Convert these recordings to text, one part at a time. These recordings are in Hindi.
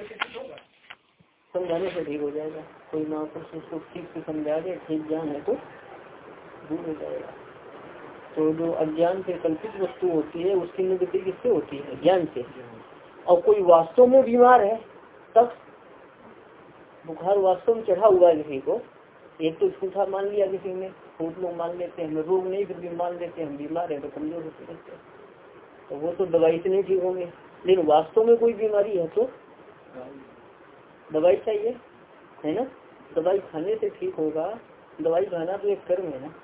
होगा समझाने से ठीक हो जाएगा। कोई महापुरुष उसको ठीक से समझा दे, ठीक ज्ञान है तो दूर हो जाएगा। तो जो अज्ञान से कल्पित वस्तु होती है, उसकी निवृत्ति किससे होती है? ज्ञान से। और कोई वास्तव में बीमार है, तब बुखार वास्तव में चढ़ा हुआ है किसी को। एक तो झूठा मान लिया किसी ने बहुत लोग मान लेते हैं रोग नहीं, फिर भी मान लेते हैं, हम बीमार है तो कमज़ोर होते हैं। तो वो तो दवाई से नहीं ठीक होंगे। लेकिन वास्तव में कोई बीमारी है तो दवाई चाहिए, है ना? दवाई खाने से ठीक होगा। दवाई खाना तो एक कर्म है ना।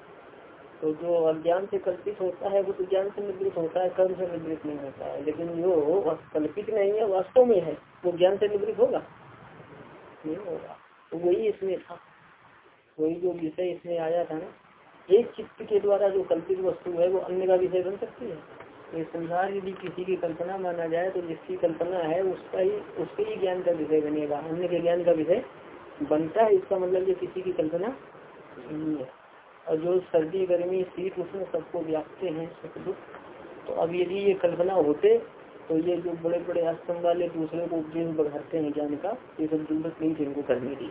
तो जो अज्ञान से कल्पित होता है, वो तो ज्ञान से निवृत्त होता है, कर्म से निवृत्त नहीं होता है। लेकिन जो कल्पित नहीं है, वास्तव में है, वो ज्ञान से निवृत्त होगा? नहीं होगा। तो वही इसमें था। वही जो विषय इसमें आया था ना, एक चित्त के द्वारा जो कल्पित वस्तु है, वो अन्य का विषय बन सकती है। ये संसार यदि किसी की कल्पना माना जाए तो जिसकी कल्पना है उसका ही उसके ही ज्ञान का विषय बनेगा अन्य के ज्ञान का विषय बनता है इसका मतलब ये किसी की कल्पना नहीं है। और जो सर्दी गर्मी शीत उसमें सबको व्यापते हैं सुख दुख। तो अब यदि ये कल्पना होते तो ये जो बड़े बड़े आश्रम वाले दूसरे को उपदेश बढ़ाते हैं ज्ञान का ये सब ज़रूरत नहीं थी इनको करने की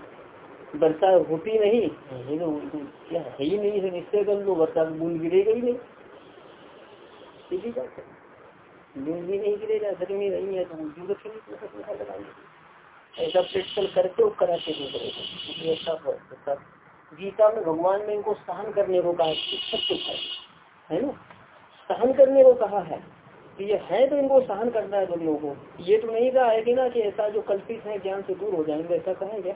वर्षा होती नहीं है तो क्या है ही नहीं है निश्चय कर लो वर्षा बूंद गिरेगा ही नहीं। सीधी बात है बूंद भी नहीं गिरेगा गर्मी नहीं है तो ज़रूरत नहीं लगाएँगे ऐसा प्रैक्टिकल करके और कराते दूसरे ऐसा गीता में भगवान ने इनको सहन करने को कहा सब कुछ है। है ना? सहन करने को कहा है कि ये है तो इनको सहन करना है तुम लोगों को। ये तो नहीं कहा है कि ना कि ऐसा जो कल्पित है, ज्ञान से दूर हो जाएँगे, ऐसा कहेंगे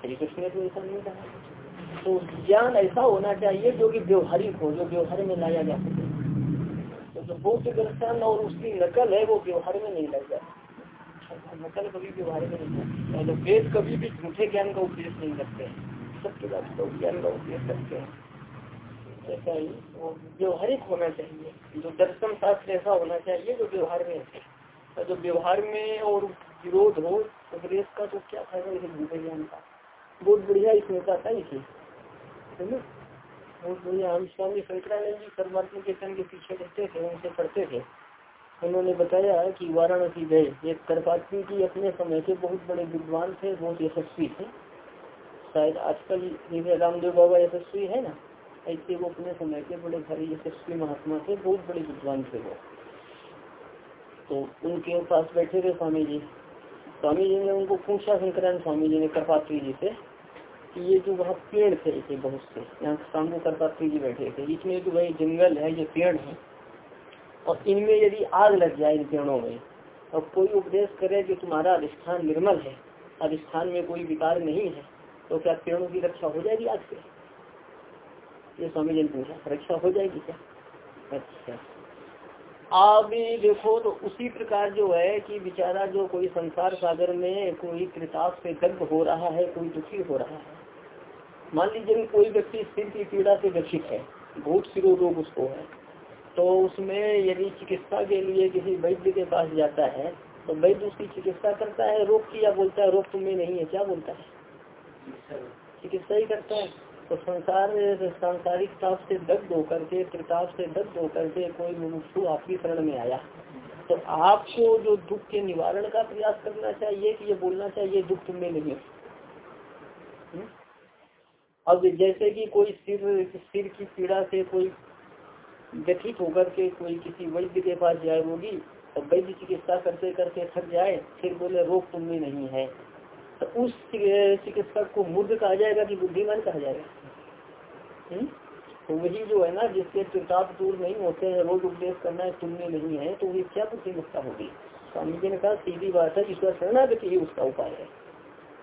श्री कृष्ण ने तो ऐसा नहीं कहा। तो ज्ञान ऐसा होना चाहिए जो कि व्यवहारिक हो, जो व्यवहार में लाया जा सके। तो बौद्ध दर्शन और उसकी नकल है, वो व्यवहार में नहीं लग जाती। नकल कभी व्यवहार में नहीं तो वेद कभी भी झूठे ज्ञान का उपदेश नहीं करते हैं। बाद तो ज्ञान का उपदेश करते हैं। ऐसा ही वो व्यवहारिक होना चाहिए। जो दर्शन शास्त्र ऐसा होना चाहिए जो व्यवहार में है। जो व्यवहार में और विरोध हो, उपदेश का तो क्या फ़ायदा इसे झूठे ज्ञान का? बहुत बढ़िया इसमें था इसे। है ना? स्वामी शंकरानंद जी। परमात्मा के सन के पीछे रहते थे, उनसे पढ़ते थे। उन्होंने बताया कि वाराणसी गए। एक करपात्री जी अपने समय के बहुत बड़े विद्वान थे, बहुत यशस्वी थे। शायद आजकल जैसे रामदेव बाबा यशस्वी है ना, ऐसे वो अपने समय के बड़े भारी यशस्वी महात्मा थे, बहुत बड़े विद्वान थे वो। तो उनके पास बैठे थे स्वामी जी। स्वामी जी ने उनको पूछा, शंकरानंद स्वामी जी ने, करपात्री जी से कि ये जो वहाँ पेड़ थे ऐसे बहुत से, यहाँ सामने करपात्री जी बैठे थे, इसमें जो भाई जंगल है, ये पेड़ है। और इनमें यदि आग लग जाए इन पेड़ों में, और कोई उपदेश करे कि तुम्हारा अधिष्ठान निर्मल है, अधिष्ठान में कोई विकार नहीं है तो क्या पेड़ों की रक्षा हो जाएगी आग से? ये स्वामी जी ने पूछा, रक्षा हो जाएगी क्या? अच्छा। अब देखो तो उसी प्रकार जो है कि बेचारा जो कोई संसार सागर में कोई कृताप से दग्ध हो रहा है, कोई दुखी हो रहा है मान लीजिए कि कोई व्यक्ति सिर की पीड़ा से ग्रसित है बहुत सिरो रोग उसको है तो उसमें यदि चिकित्सा के लिए किसी वैद्य के पास जाता है तो वैद्य उसकी चिकित्सा करता है रोग की या बोलता है रोग तुम्हें नहीं है क्या बोलता है? चिकित्सा ही करता है। तो संसार सांसारिक ताप से दग्ध होकर के त्रिताप से दग्ध होकर के कोई मुमुक्षु आपकी शरण में आया तो आपको जो दुख के निवारण का प्रयास करना चाहिए कि ये बोलना चाहिए दुख तुम्हें नहीं है। अब जैसे कि कोई सिर सिर की पीड़ा से कोई व्यथित होकर के कोई किसी वैद्य के पास जाए, रोगी तो वैद्य चिकित्सा करते करते थक जाए, फिर बोले, रोग तुम्हें नहीं है। तो उस चिकित्सक को मूर्ख कहा जाएगा कि बुद्धिमान कहा जाएगा। हम्म? तो वही जो है ना, जिसके प्रताप दूर नहीं होते हैं रोज उपदेश करना है तुमने नहीं है तो ये क्या बुद्धिमत्ता होगी? स्वामी जी ने कहा, सीधी बात है, ईश्वर शरणागति ही उसका उपाय है।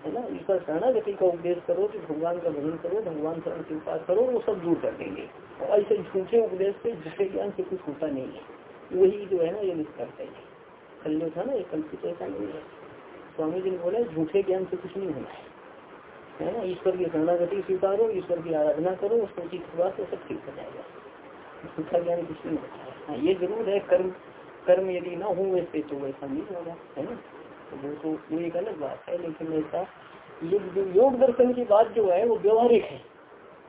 है ना? ईश्वर शरणागति का उपदेश करो कि भगवान का भजन करो, भगवान शरण के उपास करो, वो सब दूर कर देंगे। और ऐसे झूठे उपदेश से झूठे ज्ञान से कुछ होता नहीं है। वही जो है ना, ये निष्कर्ष है। कल जो था ना, ये कल्पित ऐसा नहीं है। स्वामी जी ने बोला, झूठे ज्ञान से कुछ नहीं होना है। ना? ईश्वर की शरणागति स्वीकारो ईश्वर की आराधना करो उसको ठीक हुआ तो सब ठीक हो जाएगा। झूठा ज्ञान कुछ नहीं होता है। हाँ ये ज़रूर है, कर्म कर्म यदि ना हो, वैसे तो वैसा नहीं होगा, है ना? तो वो तो एक अलग बात है, लेकिन ऐसा योग दर्शन की बात जो है, वो व्यवहारिक है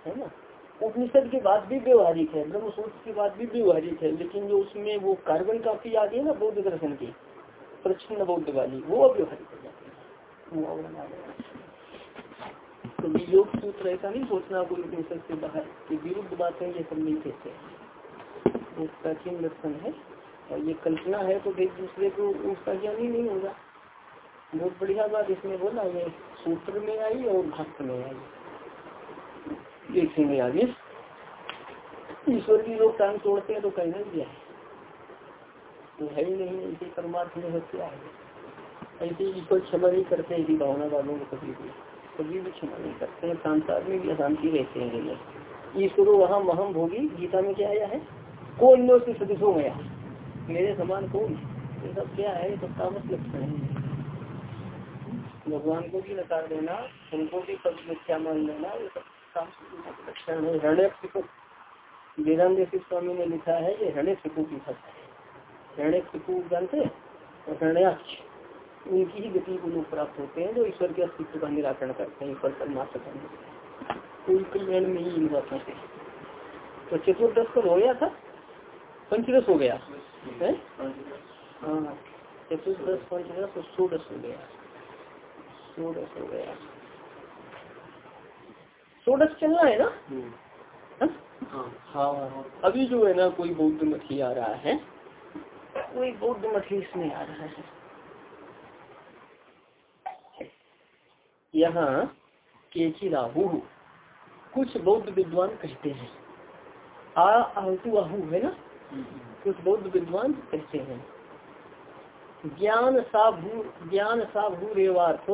है ना? उपनिषद की बात भी व्यवहारिक है ब्रह्म सूत्र की बात भी व्यवहारिक है, लेकिन जो उसमें वो कार्बन काफ़ी आ गई है ना बौद्ध दर्शन की प्रच्छन्न बौद्ध वाली, वो अव्यवहारिक हो जाती है। तो योग सूत्र ऐसा नहीं सोचना कोई उपनिषद से बाहर की विरुद्ध बातें ये सब नहीं कहते प्राचीन लक्षण है, और ये कल्पना है तो एक दूसरे को उसका ज्ञान ही नहीं होगा। बहुत बढ़िया बात इसमें बोला, ये सूत्र में आई और भक्त में आई। में आगे। ईश्वर की लोग टांग तोड़ते हैं तो कहना दिया है? तो है ही नहीं, इसी परमार्थ में क्या है? ऐसे ईश्वर क्षमा नहीं करते इसी भावना वालों को कभी भी कभी भी क्षमा नहीं करते हैं। संसार में भी अशांति रहते हैं ईश्वर वहाँ महम भोगी, गीता में क्या आया है? कौन से सदस्य हो गया मेरे समान कौन? ये सब क्या है? तो तामस लक्षण है। भगवान को भी नकार देना उनको भी पद मिथ्या मान लेना ये सब लक्षण है। हृदय वेदांत स्वामी ने लिखा है ये हृदय सिकु की भाषा है। हृदय सिकु जानते और हृदयाक्ष उनकी ही गति को लोग प्राप्त होते हैं जो ईश्वर के अस्तित्व का निराकरण करते हैं ईश्वर परमात्मा का कोई कल्याण में ही इन बातों से। तो चतुर्दश पर हो गया था पंचदश हो गया है? हाँ चतुर्दश पंचदश और सोदश हो गया। सोदश हो गया। सोदश चलना है ना? हाँ? हाँ अभी जो है ना कोई बौद्ध मछली आ रहा है? कोई बौद्ध मछली इसमें आ रहा है। यहाँ केची राहु कुछ बौद्ध विद्वान कहते हैं। आ आहतु आहु है ना? कुछ बौद्ध विद्वान कहते हैं। ज्ञान सा भू ज्ञान सा भू रेवार्थ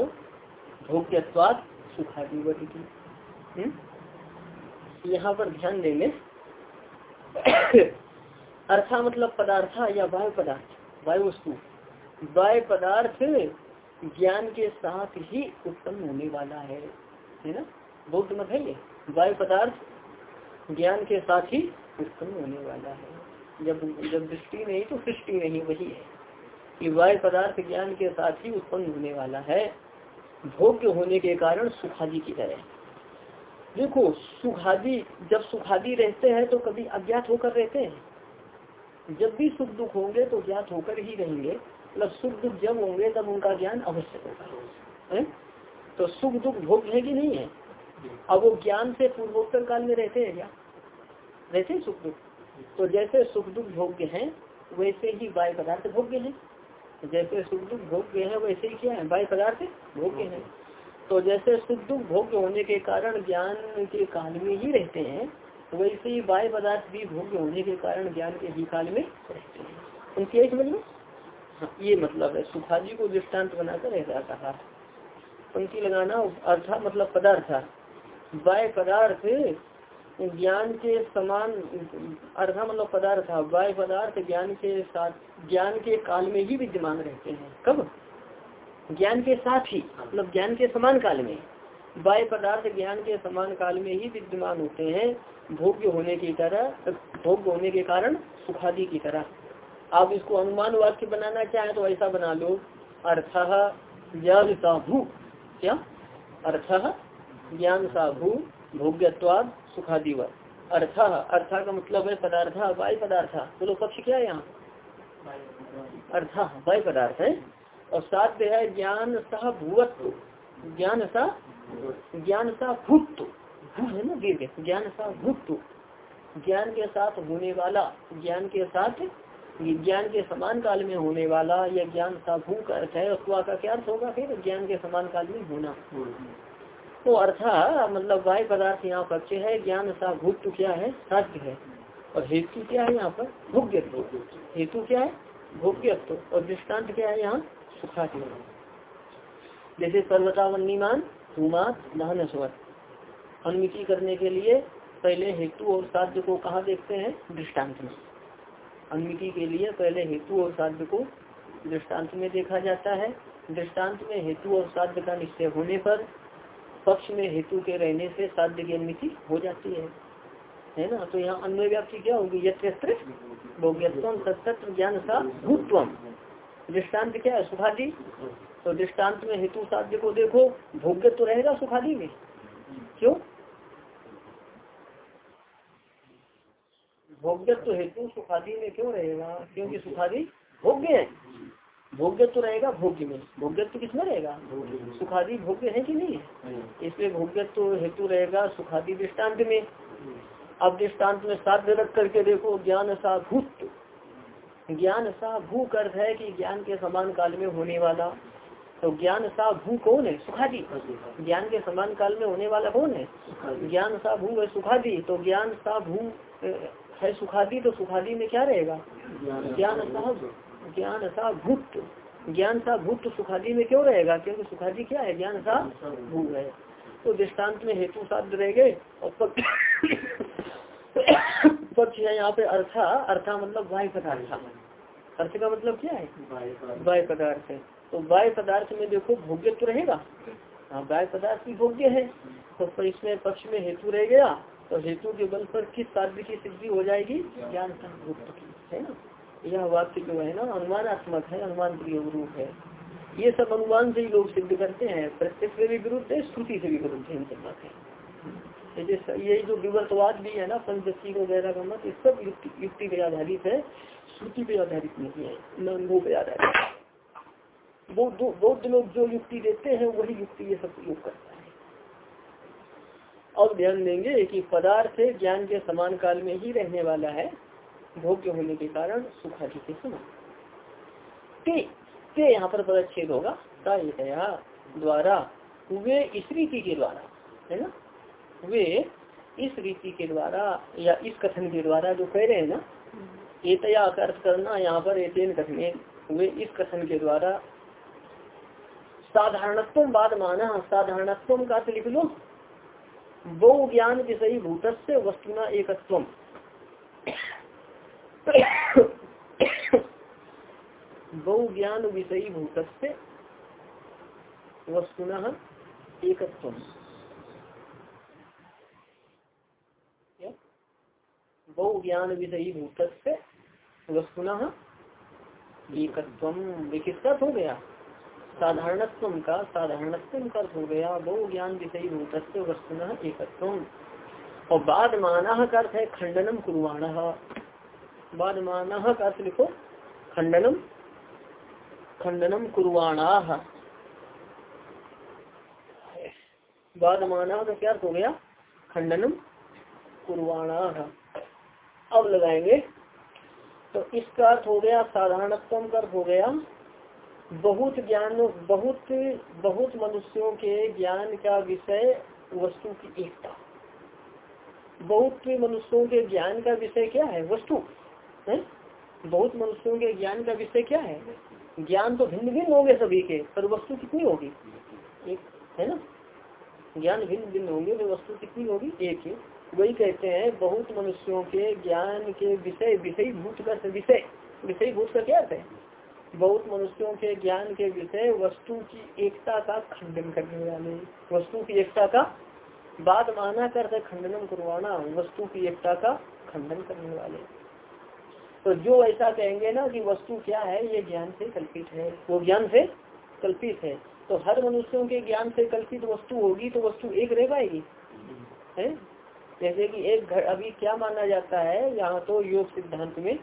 भोग्यवाद सुखादिवती हम्म? यहाँ पर ध्यान देंगे। अर्था मतलब पदार्थ या वायु पदार्थ? वायु वस्तु वायु पदार्थ ज्ञान के साथ ही उत्पन्न होने वाला है। है ना? बौद्ध मत है ये। वायु पदार्थ ज्ञान के साथ ही उत्पन्न होने वाला है। जब जब दृष्टि नहीं तो सृष्टि नहीं, वही है। कि वायु पदार्थ ज्ञान के साथ ही उत्पन्न होने वाला है। भोग्य होने के कारण सुखादि की तरह देखो, सुखादि, जब सुखादि रहते हैं तो कभी अज्ञात होकर रहते हैं। जब भी सुख दुख होंगे तो ज्ञात होकर ही रहेंगे। मतलब सुख दुख जब होंगे, तब उनका ज्ञान अवश्य होगा। तो सुख दुख भोग है कि नहीं है? अब वो ज्ञान से पूर्वोत्तर काल में रहते हैं क्या? रहते हैं सुख दुख? तो जैसे सुख दुख भोग्य है, वैसे ही वाय पदार्थ भोग्य है। जैसे सुख दुख भोग्य है वैसे ही क्या है। वाय पदार्थ भोग्य है। तो जैसे सुख दुख भोग्य होने के कारण ज्ञान के काल में ही रहते हैं वैसे ही वाय पदार्थ भी भोग्य होने के कारण ज्ञान के ही काल में रहते हैं। उनकी समझ लो। हाँ, ये मतलब है। सुखाजी को दृष्टांत बनाकर ऐसा कहा। पंक्ति लगाना अर्था मतलब पदार्थ। बाय पदार्थ ज्ञान के समान अर्था मतलब पदार्थ वाय पदार्थ ज्ञान के साथ, ज्ञान के काल में ही विद्यमान रहते हैं। कब? ज्ञान के साथ ही मतलब ज्ञान के समान काल में। वाय पदार्थ ज्ञान के समान काल में ही विद्यमान होते हैं, भोग्य होने की तरह, भोग्य होने के कारण सुखादि की तरह। आप इसको अनुमान वाक्य बनाना चाहें तो ऐसा बना लो। अर्थ ज्ञान साधु क्या? अर्थ ज्ञान साधु भोग्यवाद सुखादिवत। अर्था अर्था का मतलब है पदार्थ, वाय पदार्थ। बोलो पक्ष क्या है यहाँ? अर्था, वाय पदार्थ है। और साध्य है ज्ञान सह भूवत्व। ज्ञान सा ज्ञान सा भूत भू है ना, दीर्घ। ज्ञान सा भूत ज्ञान के साथ होने वाला, ज्ञान के साथ, ज्ञान के समान काल में होने वाला या ज्ञान सा भू का अर्थ है उसका का क्या अर्थ होगा फिर? ज्ञान के समान काल में होना। तो अर्थ मतलब वाय पदार्थ यहाँ पक्ष है, ज्ञान सा भूत क्या है? साध्य है। और हेतु क्या है यहाँ पर? भोग्य हेतु क्या है? भोग्यत्व। और दृष्टांत क्या है यहाँ? सुखादि जैसे पर्वतावन्नीमान धूमात दहन स्वर अनुमिति करने के लिए पहले हेतु और साध्य को कहा देखते हैं? दृष्टांत में। अनुमिति के लिए पहले हेतु और साध्य को दृष्टांत में देखा जाता है। दृष्टांत में हेतु और साध्य का निश्चय होने पर पक्ष में हेतु के रहने से साध्य की अनुमिति हो जाती है। है ना? तो यहाँ अन्य व्याप्ति क्या होगी? यत्र भोग्यत्व सत्य ज्ञान सा भूतम दृष्टांत क्या है? सुखादि। तो दृष्टांत में हेतु साध्य को देखो भोग्य तो रहेगा सुखादि में। क्यों? भोग्य तो हेतु सुखादि में क्यों रहेगा? क्योंकि सुखादि भोग्य है। भोग्य तो रहेगा भोग्य में। भोग्य तो किसमें रहेगा? सुखादि भोग्य है कि नहीं? हाँ। इसलिए भोग्य तो हेतु रहेगा सुखादि दृष्टांत में। अब दृष्टांत में साध्य रख करके देखो ज्ञान सा भूत। ज्ञान सा भू अर्थ है कि ज्ञान के समान काल में होने वाला। तो ज्ञान सा भू कौन है? सुखादि। ज्ञान के समान काल में होने वाला कौन है? ज्ञान सा भू है सुखादि। तो ज्ञान सा भू है सुखादि तो सुखादि में क्या रहेगा? ज्ञान सा ज्ञान सा भूत। ज्ञान सा भूत तो सुखादि में क्यों रहेगा? क्योंकि सुखादि क्या है? ज्ञान सा भू है। तो दृष्टांत में हेतु साध रह गए और पक्ष पक्ष है यहाँ पे अर्था। अर्था मतलब वाय पदार्थ। अर्थ का मतलब क्या है? वाय पदार्थ। तो वाय पदार्थ में देखो भोग्य तो रहेगा। हाँ वाय पदार्थ भी भोग्य है। तो इसमें पक्ष में हेतु रह गया। तो हेतु के बल पर किस साध्य की सिद्धि हो जाएगी? ज्ञान संभुक्त की। है ना? यह वाक्य जो है ना? अनुमानात्मक है अनुमान प्रयोग रूप है। ये सब अनुमान से ही लोग सिद्ध करते हैं। प्रत्यक्ष से भी विरुद्ध है, श्रुति से भी विरुद्ध है, इन सब बातें। जैसे ये जो विवर्तवाद भी है ना पंचदशी वगैरह का मत, ये सब युक्ति पे आधारित है, श्रुति पे आधारित नहीं है न अनुभव पे आधारित है। बौद्ध लोग जो युक्ति देते हैं, वही युक्ति ये सब प्रयोग करता है। अब ध्यान देंगे कि पदार्थ ज्ञान के समान काल में ही रहने वाला है। भोग्य होने के कारण सुखादि के समान। ते ते यहाँ पर पदच्छेद होगा? तया द्वारा वे इस रीति के द्वारा, है ना? वे इस रीति के द्वारा या इस कथन के द्वारा जो कह रहे हैं ना, एतया का अर्थ करना यहाँ पर एतेन कथने, वे इस कथन के द्वारा साधारणत्व बाद माना, साधारणत्व का लिख लो। बहु ज्ञान विषयी भूत से वस्तुना एकत्व। बहु ज्ञान विषयी भूत वस्तुना एकत्व बहु ज्ञान विषयी भूत वस्तुना एकत्व विकित्त हो गया। साधारणत्व का? साधारणत्व का हो गया। बहु ज्ञान विषयी भूत वस्तुना एकत्व और बाद माना का अर्थ है खंडनम कुरवाण। बाद का अर्थ लिखो खंडनम खंडनम कुरवाणा। बाद माना का क्या हो गया? खंडनम कुरवाणा। अब लगाएँगे। तो इसका अर्थ हो गया साधारणत्व का अर्थ हो गया, बहुत ज्ञान, बहुत बहुत मनुष्यों के ज्ञान का विषय वस्तु की एकता। बहुत मनुष्यों के ज्ञान का विषय क्या है? वस्तु। है बहुत मनुष्यों के ज्ञान का विषय क्या है? ज्ञान तो भिन्न भिन्न होंगे सभी के, पर वस्तु कितनी होगी? एक, है ना? ज्ञान भिन्न भिन्न होंगे तो वस्तु कितनी होगी? एक ही। वही कहते हैं, बहुत मनुष्यों के ज्ञान के विषय विषय भूत का विषय विषय भूत का क्या है? बहुत मनुष्यों के ज्ञान के विषय वस्तु की एकता का खंडन करने वाले। वस्तु की एकता का बाद माना करते खंडन करवाना, वस्तु की एकता का खंडन करने वाले। तो जो ऐसा कहेंगे ना कि वस्तु क्या है, ये ज्ञान से कल्पित है। वो ज्ञान से कल्पित है। तो हर मनुष्यों के ज्ञान से कल्पित वस्तु होगी तो वस्तु एक रह पाएगी? है? जैसे कि एक घर अभी क्या माना जाता है, यहाँ तो योग सिद्धांत में,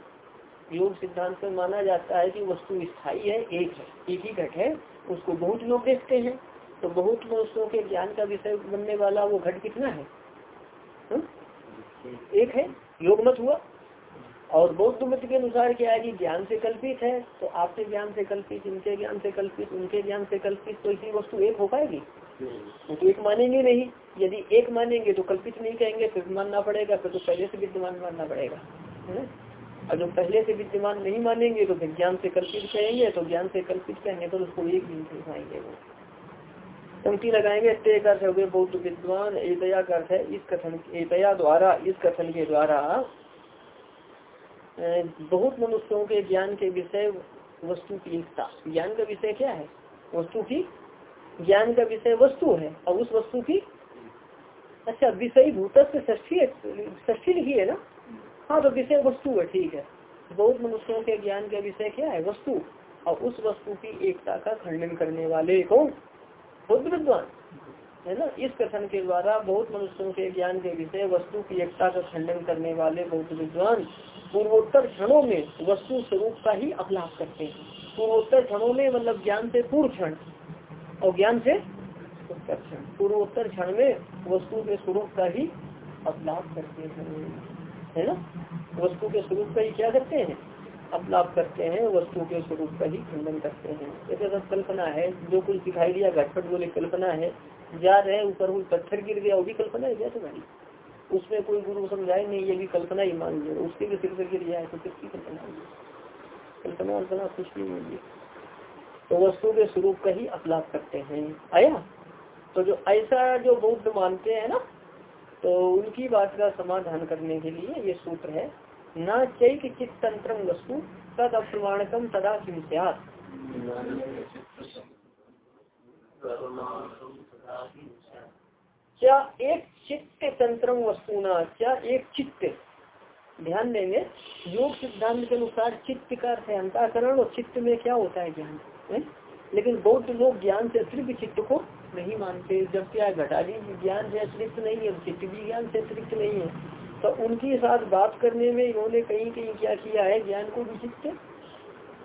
योग सिद्धांत में माना जाता है कि वस्तु स्थायी है, एक है, एक ही घट है, उसको बहुत लोग देखते हैं। तो बहुत मनुष्यों के ज्ञान का विषय बनने वाला वो घट कितना है? हुँ? एक है, योग मत हुआ। और बौद्ध मत के अनुसार क्या है कि ज्ञान से कल्पित है तो आपके ज्ञान से कल्पित इनके ज्ञान से कल्पित, उनके ज्ञान से कल्पित तो इसी वस्तु एक हो पाएगी? तो एक मानेंगे नहीं। यदि एक मानेंगे तो कल्पित नहीं कहेंगे, फिर मानना पड़ेगा, फिर तो पहले से विद्यमान मानना पड़ेगा। है और जो पहले से विद्यमान नहीं मानेंगे तो फिर ज्ञान से कल्पित कहेंगे तो ज्ञान से कल्पित कहेंगे तो उसको एक दिन से वो। पंक्ति लगाएँगे, ते अर्थ हो बौद्ध विद्वान, एतया अर्थ है इस कथन, एतया द्वारा, इस कथन के द्वारा बहुत मनुष्यों के ज्ञान के विषय वस्तु की एकता। ज्ञान का विषय क्या है? वस्तु की ज्ञान का विषय वस्तु है, और उस वस्तु की अच्छा विषय भूत से ष्ठी ष्ठी लिखी है ना? हाँ तो विषय वस्तु है, ठीक है। बहुत मनुष्यों के ज्ञान का विषय क्या है? वस्तु। और उस वस्तु की एकता का खंडन करने वाले कौन? बुद्ध विद्वान। है ना? इस कथन के द्वारा बहुत मनुष्यों के ज्ञान के विषय, वस्तु की एकता का खंडन करने वाले बहुत विद्वान पूर्वोत्तर क्षणों में वस्तु स्वरूप का ही अपलाप करते हैं। पूर्वोत्तर क्षणों में मतलब ज्ञान से पूर्व क्षण और ज्ञान से उत्तर क्षण। पूर्वोत्तर क्षण में वस्तु के स्वरूप का ही अपलाप करते हैं। है ना? वस्तु के स्वरूप का ही क्या करते हैं? अपलाप करते हैं, वस्तु के स्वरूप का ही खंडन करते हैं। जैसे सब कल्पना है, जो कुछ दिखाई दिया, घटपट बोले कल्पना है जा रहे ऊपर कोई पत्थर गिर गया, वो भी कल्पना है क्या तुम्हारी उसमें कोई गुरु समझाए नहीं, ये भी कल्पना ही मान लिया। उसके भी सिर पर गिर जाए तो किसकी कल्पना कल्पना वल्पना कुछ भी नहीं तो वस्तु के स्वरूप का ही अपलाप करते हैं। आया? तो जो ऐसा जो बौद्ध मानते हैं ना तो उनकी बात का समाधान करने के लिए ये सूत्र है, न चैक चित तंत्र वस्तु, तद अप्रमाणकम तदा किम क्या एक चित्त तंत्र वस्तु न क्या एक चित्त? ध्यान देंगे। योग सिद्धांत के अनुसार चित्त का अर्थ है अंताकरण और चित्त में क्या होता है ज्ञान? लेकिन बौद्ध लोग ज्ञान से अतिरिक्त चित्त को नहीं मानते। जब क्या घटाली ज्ञान से अतिरिक्त नहीं है, चित्त भी ज्ञान से अतिरिक्त नहीं है तो उनके साथ बात करने में इन्होंने कहीं कहीं क्या किया है? ज्ञान को भी चित्त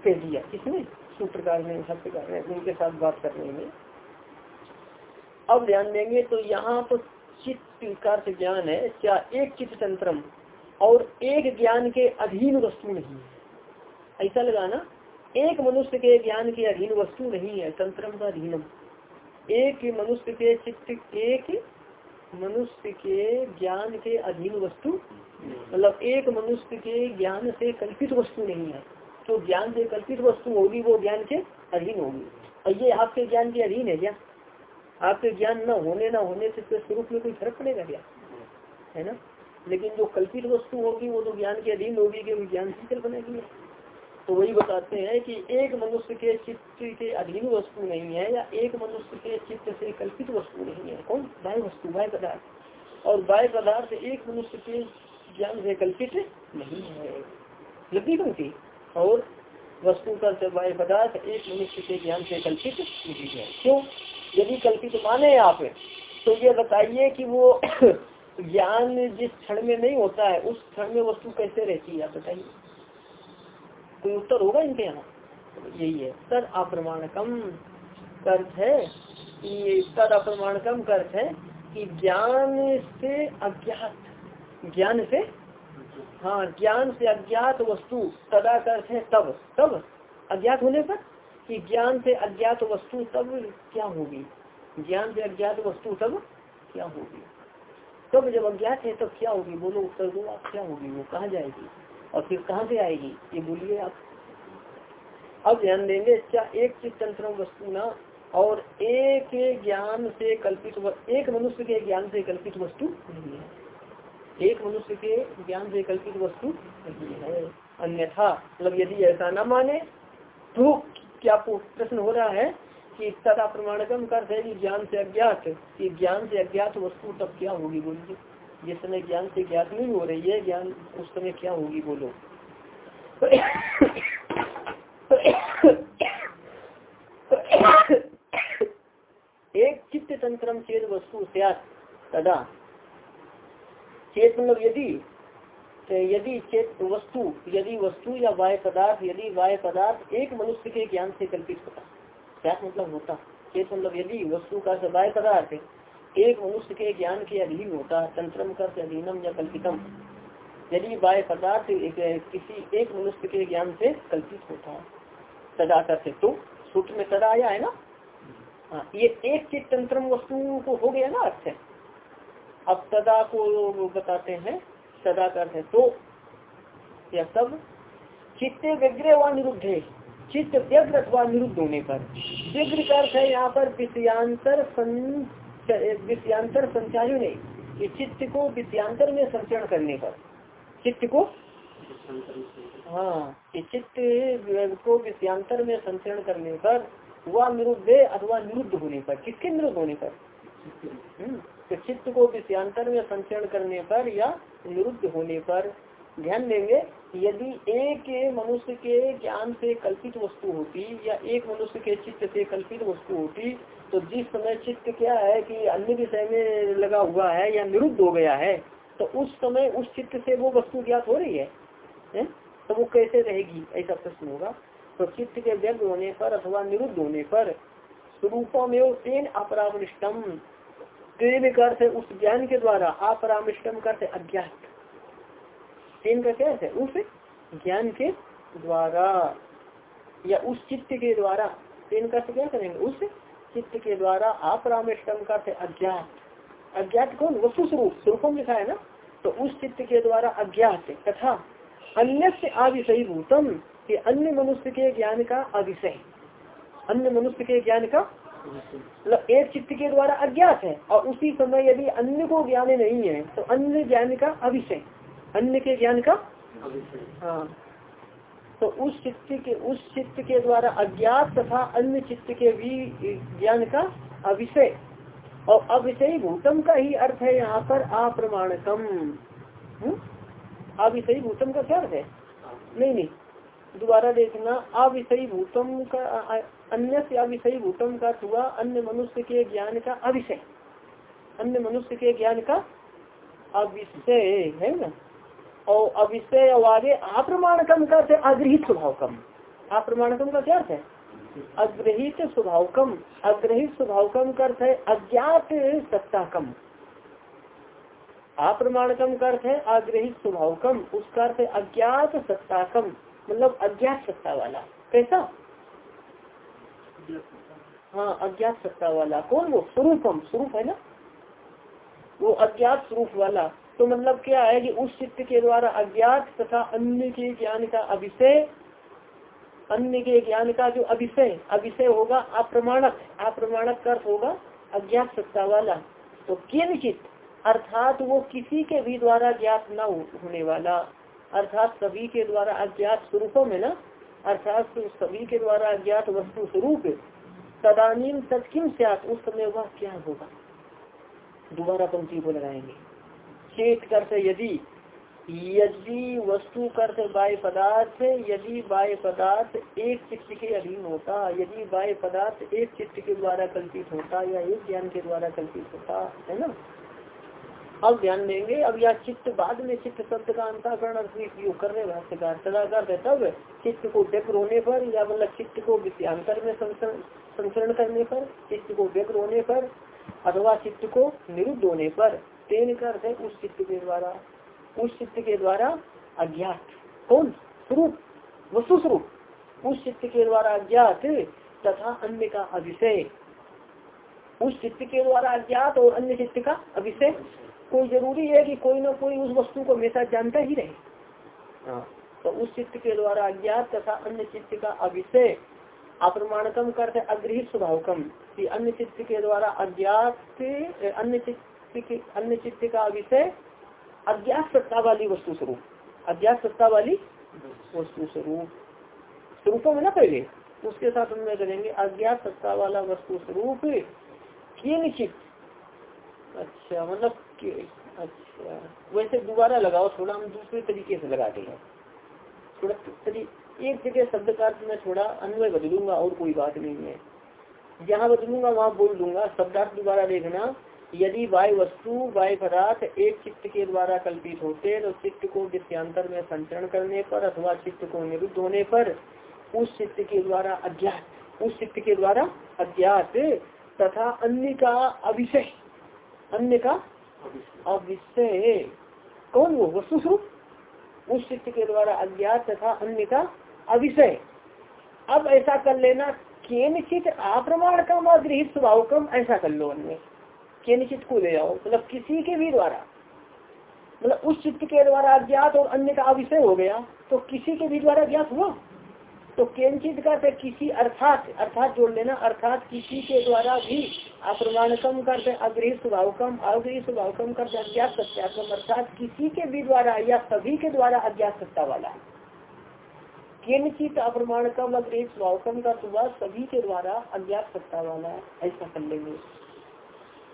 कह दिया। किसने? सूत्रकार ने सत्यकार ने उनके साथ बात करने में। अब ध्यान देंगे तो यहाँ तो चित्त ज्ञान है? क्या एक चित्त तंत्रम और एक ज्ञान के अधीन वस्तु नहीं है? ऐसा लगाना एक मनुष्य के ज्ञान के अधीन वस्तु नहीं है, तंत्रम का अधीनम। एक मनुष्य के चित्त एक मनुष्य के ज्ञान के अधीन वस्तु मतलब एक मनुष्य के ज्ञान से कल्पित वस्तु नहीं है। तो ज्ञान से कल्पित वस्तु होगी, वो ज्ञान के अधीन होगी। और ये आपके ज्ञान के अधीन है क्या? आपके ज्ञान न होने न होने से स्वरूप में कोई फ़र्क पड़ेगा क्या? है ना? लेकिन जो कल्पित वस्तु होगी, वो तो ज्ञान के अधीन होगी कि ज्ञान कल्पना की है तो वही बताते हैं कि एक मनुष्य के चित्त के अधीन वस्तु नहीं है या एक मनुष्य के चित्त से कल्पित वस्तु नहीं है। कौन? बाय वस्तु बाय पदार्थ। और बाय पदार्थ एक मनुष्य के ज्ञान से कल्पित नहीं है। लगी पंक्ति और वस्तु का बाय पदार्थ एक मनुष्य के ज्ञान से कल्पित नहीं है। क्यों? यदि कल्पित माने आप तो ये बताइए कि वो ज्ञान जिस क्षण में नहीं होता है, उस क्षण में वस्तु कैसे रहती है, आप बताइए। कोई उत्तर होगा इनके यहाँ? यही है, तद अप्रमाणकम अर्थ है कि, तद अप्रमाणकम अर्थ है कि ज्ञान से अज्ञात, ज्ञान से? हाँ ज्ञान से अज्ञात वस्तु तदा अर्थ है तब तब अज्ञात होने पर? कि ज्ञान से अज्ञात वस्तु तब क्या होगी? ज्ञान से अज्ञात वस्तु तब क्या होगी? तब जब अज्ञात है तब क्या होगी? बोलो, उत्तर दो, आप क्या होगी? वो कहा जाएगी? और फिर कहाँ से आएगी? ये बोलिए आप। अब ध्यान देंगे, क्या एक चित्तंत्र वस्तु ना, और एक ज्ञान से कल्पित एक मनुष्य के ज्ञान से कल्पित वस्तु नहीं है। एक मनुष्य के ज्ञान से कल्पित वस्तु नहीं है। अन्यथा मतलब यदि ऐसा न माने तो क्या प्रश्न हो रहा है कि तथा प्रमाणकम कर है कि ज्ञान से अज्ञात? कि ज्ञान से अज्ञात वस्तु तब क्या होगी बोलिए जिस समय ज्ञान से ज्ञात नहीं हो रही है, ज्ञान उस समय क्या होगी बोलो? एक चित्त तंत्र चेत वस्तु तदा। चेत मतलब यदि यदि चेत वस्तु, यदि वस्तु या वाय पदार्थ, यदि वाय पदार्थ एक मनुष्य के ज्ञान से कल्पित होता क्या मतलब होता? चेत मतलब यदि वस्तु का वाय पदार्थ एक मनुष्य के ज्ञान के अधीन होता, तंत्रम कर अधीनम या कल्पितम। यदि वाय पदार्थ किसी एक मनुष्य के ज्ञान से कल्पित होता तदा करते तो सूत्र में तदा आया है ना? हाँ ये एक चित तंत्र वस्तु को हो गया ना अर्थ अब तदा को बताते हैं। सदा करते तो या सब चित्ते व्यग्र व निरुद्ध है। चित्त व्यग्र अथवा निरुद्ध होने पर। व्यग्र का अर्थ है यहाँ पर विषयांतर विषयांतर संचारी नहीं कि चित्त को विषयांतर में संचरण करने पर। चित्त को हाँ चित्त को विषयांतर में संचरण करने पर वह निरुद्ध अथवा निरुद्ध होने पर। किसके निरुद्ध होने पर? तो चित्त को विषयांतर में संचरण करने पर या निरुद्ध होने पर ध्यान देंगे यदि एक मनुष्य के ज्ञान से कल्पित वस्तु होती या एक मनुष्य के चित्त से कल्पित वस्तु होती तो जिस समय चित्त क्या है कि अन्य विषय में लगा हुआ है या निरुद्ध हो गया है तो उस समय उस चित्त से वो वस्तु ज्ञात हो रही है, है? तो वो कैसे रहेगी? ऐसा प्रश्न होगा। तो चित्त के व्यक्त होने पर अथवा निरुद्ध होने पर स्वरूपों में तेन अपरामृष्टम तेन करते, उस ज्ञान के द्वारा अपरामृष्टम करते, अज्ञात। तेन का क्या है? उस ज्ञान के द्वारा या उस चित्त के द्वारा। तेन का क्या करेंगे? उस चित्त के द्वारा अपरामृष्टम करते, अज्ञात। अज्ञात कौन? वस्तु स्वरूप। स्वरूपम लिखा है ना? तो उस चित्त के द्वारा अज्ञात तथा अन्य से अविषयी भूतम कि अन्य मनुष्य के ज्ञान का अविषय। अन्य मनुष्य के ज्ञान का मतलब एक चित्त के द्वारा अज्ञात है और उसी समय यदि अन्य को ज्ञान नहीं है तो अन्य ज्ञान का अविषय अन्य के ज्ञान का हाँ। तो उस चित्त के उस चित्त के द्वारा अज्ञात तथा अन्य चित्त के भी ज्ञान का अविषय और अविषयी भूतम का ही अर्थ है यहाँ पर अप्रमाणकम। हम्म? अविषयी भूतम का क्या अर्थ है? नहीं नहीं। दोबारा देखना अविषयी भूतम का अन्य से अविषयी भूतम का हुआ, अन्य मनुष्य के ज्ञान का अविषय। अन्य मनुष्य के ज्ञान का अविषय, है ना? और अविषय और आगे अप्रमाणकम का अर्थ अग्रहित स्वभाव कम अप्रमाणकम का क्या है? अग्रहित स्वभाव कम अग्रहित स्वभाव कम का अर्थ है अज्ञात सत्ता कम अप्रमाणकम का अर्थ है अग्रहित स्वभाव कम उसका अर्थ है अज्ञात सत्ता कम मतलब अज्ञात सत्ता वाला। कैसा? हाँ अज्ञात सत्ता वाला। कौन वो? स्वरूपम स्वरूप है ना? वो अज्ञात स्वरूप वाला। तो मतलब क्या है कि उस चित्त के द्वारा अज्ञात तथा अन्य के ज्ञान का अभिषय, अन्य के ज्ञान का जो अभिषय अभिषय होगा, अप्रमाणक अप्रमाणक अर्थ होगा अज्ञात सत्ता वाला। तो किंचित अर्थात वो किसी के भी द्वारा ज्ञात न होने वाला। अर्थात सभी के द्वारा अज्ञात स्वरूपों में ना अर्थात सभी के द्वारा अज्ञात वस्तु स्वरूप तदानीम से उस समय वह क्या होगा? दोबारा पंक्ति को लगाएँगे। चेत कर यदि यदि वस्तु कर्थ बाय पदार्थ, यदि बाय पदार्थ एक चित्त के अधीन होता, यदि बाय पदार्थ एक चित्त के द्वारा कल्पित होता या एक ज्ञान के द्वारा कल्पित होता, है ना? अब ध्यान देंगे, अब यह चित्त बाद में चित्त शब्द का अंताकरण उपयोग कर रहे भाष्यकार सदाकर तब चित्त को व्यग्र होने पर या मतलब चित्त को विषयांतर में संचरण करने पर, चित्त को व्यग्र होने पर अथवा चित्त को निरुद्ध होने पर, तेन कर उस चित्त के द्वारा, उस चित्त के द्वारा अज्ञात, कौन? स्वरूप, वस्तु स्वरूप। उस चित्त के द्वारा अज्ञात तथा अन्य का अभिषय उस चित्त के द्वारा अज्ञात और अन्य चित्त का अभिषय कोई ज़रूरी है कि कोई ना कोई उस वस्तु को हमेशा जानता ही रहे। हाँ। तो उस चित्त के द्वारा अज्ञात तथा अन्य चित्त का अभिषय अप्रमाणकम करते अग्रहित स्वभावकम। कि अन्य चित्त के द्वारा अज्ञात, अन्य चित्त अन्य चित्त का अभिषय अज्ञात सत्ता वाली वस्तु स्वरूप, अज्ञात सत्ता वाली वस्तु स्वरूप। स्वरूपों में ना पहले, उसके साथ हम करेंगे, अज्ञात सत्ता वाला वस्तु स्वरूप निश्चित। अच्छा मतलब अच्छा। वैसे दोबारा लगाओ, थोड़ा हम दूसरे तरीके से लगाते हैं। थोड़ा एक जगह शब्द का मैं थोड़ा अन्वय बदलूँगा और कोई बात नहीं है। जहाँ बदलूँगा, वहाँ बोल दूँगा, शब्दार्थ दोबारा देखना, यदि वाय वस्तु, वाय पदार्थ एक चित्त के द्वारा कल्पित होते तो चित्त को विषयांतर में संचरण करने पर अथवा चित्त को निरुद्ध होने पर, उस चित्त के द्वारा अज्ञात, उस चित्त के द्वारा अज्ञात तथा अन्य का अभिषय अन्य का अविषय कौन वो? वस्तु स्वरूप? उस चित्त के द्वारा अज्ञात तथा अन्य का अविषय अब ऐसा कर लेना केन चित्त अप्रमाण कम अग्रहित स्वभाव कम ऐसा कर लो अन्य। के निश्चित को ले जाओ मतलब किसी के भी द्वारा। मतलब उस चित्त के द्वारा अज्ञात और अन्य का अविषय हो गया तो किसी के भी द्वारा ज्ञात हुआ? तो केंचित का किसी अर्थात अर्थात जोड़ लेना, अर्थात किसी के द्वारा भी अप्रमाणकम करते, अग्रही स्वभाव कम अग्रही स्वभाव कम करते, अज्ञात सत्याकम अर्थात किसी के भी द्वारा या सभी के द्वारा अज्ञात सत्ता वाला केंचित अप्रमाणकम, अग्रही स्वभाव कम का सुबह सभी के द्वारा अज्ञात सत्ता वाला ऐसा कर लेंगे।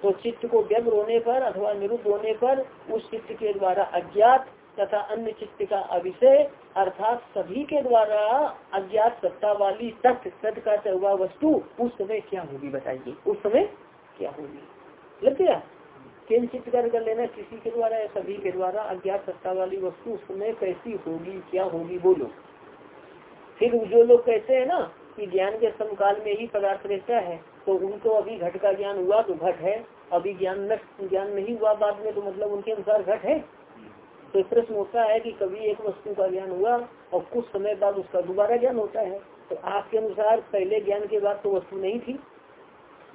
तो चित्त को व्यग्र होने पर अथवा निरुद्ध होने पर उस चित्त के द्वारा अज्ञात तथा अन्य चित्त का अभिषय अर्थात सभी के द्वारा अज्ञात सत्ता वाली तथ्य सत्य का हुआ वस्तु उस समय क्या होगी बताइए? उस समय क्या होगी? लग गया? चित्त कर लेना किसी के द्वारा या सभी के द्वारा अज्ञात सत्ता वाली वस्तु उस समय कैसी होगी, क्या होगी, बोलो। फिर जो लोग कहते हैं ना कि ज्ञान के समकाल में ही पदार्थ रहता है तो उनको अभी घट का ज्ञान हुआ तो घट है, अभी ज्ञान नष्ट ज्ञान नहीं हुआ बाद में तो मतलब उनके अनुसार घट है। तो प्रश्न होता है कि कभी एक वस्तु का ज्ञान हुआ और कुछ समय बाद उसका दोबारा ज्ञान होता है? तो आपके अनुसार पहले ज्ञान के बाद तो वस्तु नहीं थी।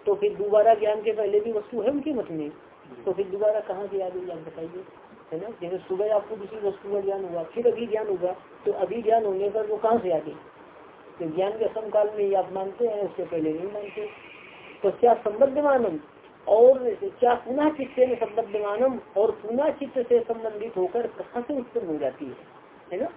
तो फिर दोबारा ज्ञान के पहले भी वस्तु है उनके मत में? तो फिर दोबारा कहाँ से आगे ज्ञान बताइए। है ना? जैसे सुबह आपको किसी वस्तु का ज्ञान हुआ, फिर अभी ज्ञान होगा तो अभी ज्ञान होने पर वो कहाँ से आगे? तो ज्ञान के समकाल में ही आप मानते हैं, उससे पहले नहीं मानते। तो क्या संबद्ध मानम और क्या पुनः चित्त में संबद्धमानम और पुनः चित्त से संबंधित होकर कहाँ से उत्पन्न हो जाती है? है ना?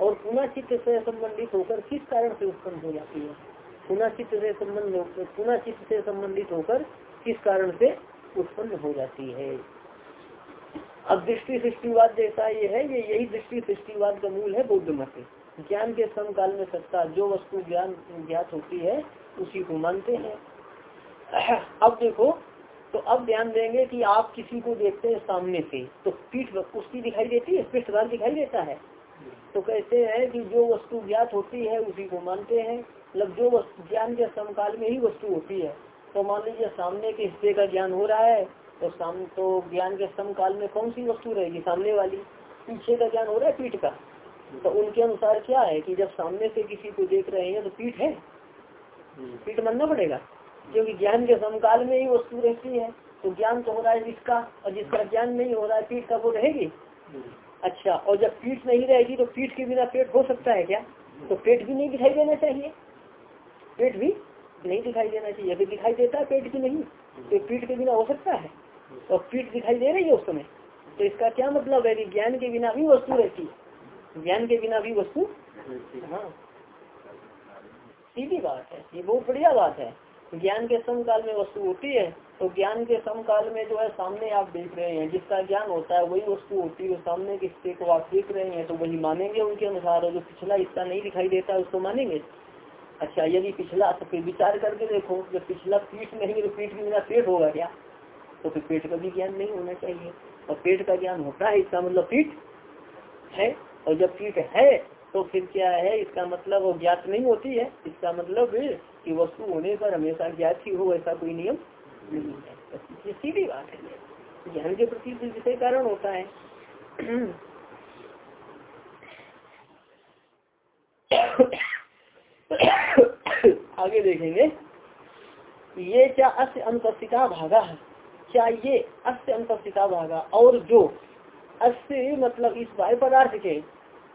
और पुनः चित्त से संबंधित होकर किस कारण से उत्पन्न हो जाती है? पुनः चित्त से संबंध पुनः चित्त से संबंधित होकर किस कारण से उत्पन्न हो जाती है? अब दृष्टि सृष्टिवाद जैसा ये है, ये यही दृष्टि सृष्टिवाद का मूल है बौद्ध मत ज्ञान के समकाल में सत्ता, जो वस्तु ज्ञान ज्ञात होती है, उसी को मानते हैं। अब देखो तो अब ध्यान देंगे कि आप किसी को देखते हैं सामने से तो पीठ उसकी दिखाई देती है, पृष्ठभाग दिखाई देता है। तो कहते हैं कि जो वस्तु ज्ञात होती है, उसी को मानते हैं। मतलब जो ज्ञान के समकाल में ही वस्तु होती है। तो मान लीजिए सामने के हिस्से का ज्ञान हो रहा है तो सामने तो ज्ञान के समकाल में कौन सी वस्तु रहेगी? सामने वाली। पीछे का ज्ञान हो रहा है पीठ का। तो उनके अनुसार क्या है कि जब सामने से किसी को देख रहे हैं तो पीठ है। पीठ मानना पड़ेगा। क्योंकि ज्ञान के समकाल में ही वस्तु रहती है। तो ज्ञान तो हो रहा है जिसका, और जिसका ज्ञान नहीं हो रहा है, पीठ का वो रहेगी? अच्छा और जब पीठ नहीं रहेगी तो पीठ के बिना पेट हो सकता है क्या? तो पेट भी नहीं दिखाई देना चाहिए। पेट भी नहीं दिखाई देना चाहिए। अभी दिखाई देता है, पेट की नहीं तो पीठ के बिना हो सकता है। और पीठ दिखाई दे रही है उस समय। तो इसका क्या मतलब है कि ज्ञान के बिना भी वस्तु रहती है? ज्ञान के बिना भी वस्तु? हाँ। सीधी बात है। ये बहुत बढ़िया बात है। ज्ञान के समकाल में वस्तु होती है तो ज्ञान के समकाल में जो है सामने आप देख रहे हैं, जिसका ज्ञान होता है वही वस्तु होती है सामने के हिस्से को आप देख रहे हैं तो वही मानेंगे उनके अनुसार, और जो पिछला हिस्सा नहीं दिखाई देता उसको मानेंगे? अच्छा यदि पिछला तो फिर विचार करके देखो जब पिछला पीठ नहीं तो पीठ के बिना पेट होगा क्या? तो फिर पेट का भी ज्ञान नहीं होना चाहिए। और पेट का ज्ञान होता है इसका मतलब पीठ है, और जब पीठ है तो फिर क्या है? इसका मतलब ज्ञात नहीं होती है। इसका मतलब कि वस्तु होने पर हमेशा ज्ञात ही हो, ऐसा कोई नियम नहीं है। सीधी बात है। ज्ञान के प्रति विषय कारण होता है। आगे देखेंगे। ये क्या अस्य अनुपस्थिता भागा है? क्या ये अस्य अनुपस्थिता भागा? और जो अस्य मतलब इस वायु पदार्थ के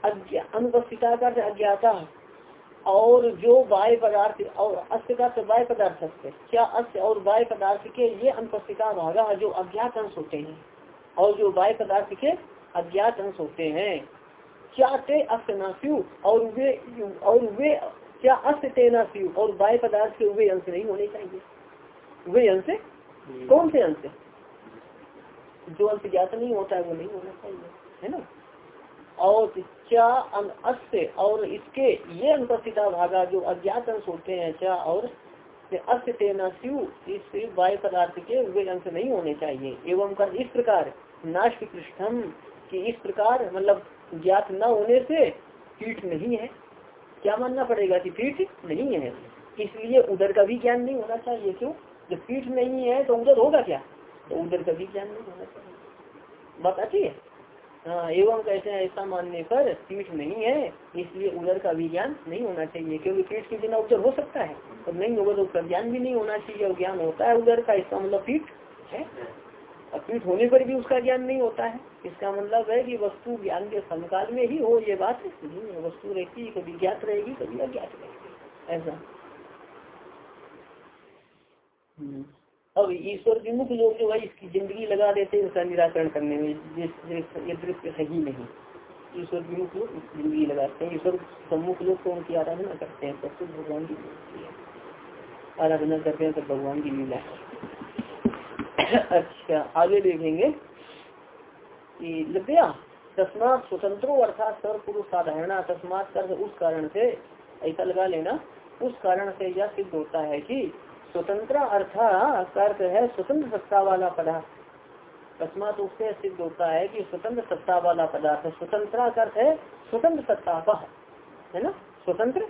अनुपस्थिता का अज्ञाता और जो वाय पदार्थ, और अस्त का वाय पदार्थ से क्या अस्त और वाय पदार्थ के ये अनुपस्थिता भागा जो अज्ञात अंश होते हैं। और जो वाय पदार्थ के अज्ञात अंश होते हैं। क्या ते अस्त नास्यु और वे और वे, क्या अस्त ते नास्यु और वाय पदार्थ के वे अंश नहीं होने चाहिए। वे अंश कौन से अंश? जो अंश ज्ञात नहीं होता है, वो नहीं होना चाहिए। है ना? और क्या अस्य और इसके ये अनुपस्थिता भागा जो अज्ञात अंश होते हैं, क्या और अस्य तेना शिव इस वाय पदार्थ के वे अंश नहीं होने चाहिए। एवं कर इस प्रकार नाश पृष्ठम कि इस प्रकार मतलब ज्ञात न होने से पीठ नहीं है। क्या मानना पड़ेगा कि पीठ नहीं है? इसलिए उधर का भी ज्ञान नहीं होना चाहिए। क्यों? जब पीठ नहीं है तो उधर होगा क्या? तो उधर का भी ज्ञान नहीं होना चाहिए। बात अच्छी है। हाँ एवं कहते हैं, ऐसा मानने पर पीठ नहीं है, इसलिए उदर का भी ज्ञान नहीं होना चाहिए, क्योंकि पीठ के बिना उदर हो सकता है। और नहीं होगा तो उसका ज्ञान भी नहीं होना चाहिए, और ज्ञान होता है उदर का, इसका मतलब पीठ है। और पीठ होने पर भी उसका ज्ञान नहीं होता है। इसका मतलब है कि वस्तु ज्ञान के समकाल में ही हो, ये बात नहीं वस्तु रहती है, कभी ज्ञात रहेगी, कभी अज्ञात रहेगी। ऐसा। हम्म। अब ईश्वर विमुख लोग जो है इसकी ज़िंदगी लगा देते हैं, उसका निराकरण करने में ये दृश्य सही नहीं। ईश्वर विमुख लोग ज़िंदगी लगाते हैं। ईश्वर सम्मुख लोग तो उनकी आराधना करते हैं? सब कुछ भगवान की आराधना करते हैं तो भगवान की लीला अच्छा आगे देखेंगे कि लभ्या, तस्मात स्वतंत्रो अर्थात सर्व पुरुष साधारण, तस्मात कर उस कारण से, ऐसा लगा लेना, उस कारण से यह सिद्ध होता है कि स्वतंत्र अर्थ है स्वतंत्र सत्ता वाला पदार्थ। तस्मात उससे सिद्ध होता है कि स्वतंत्र सत्ता वाला पदार्थ है। स्वतंत्र अर्थ है स्वतंत्र सत्ता का है ना? स्वतंत्र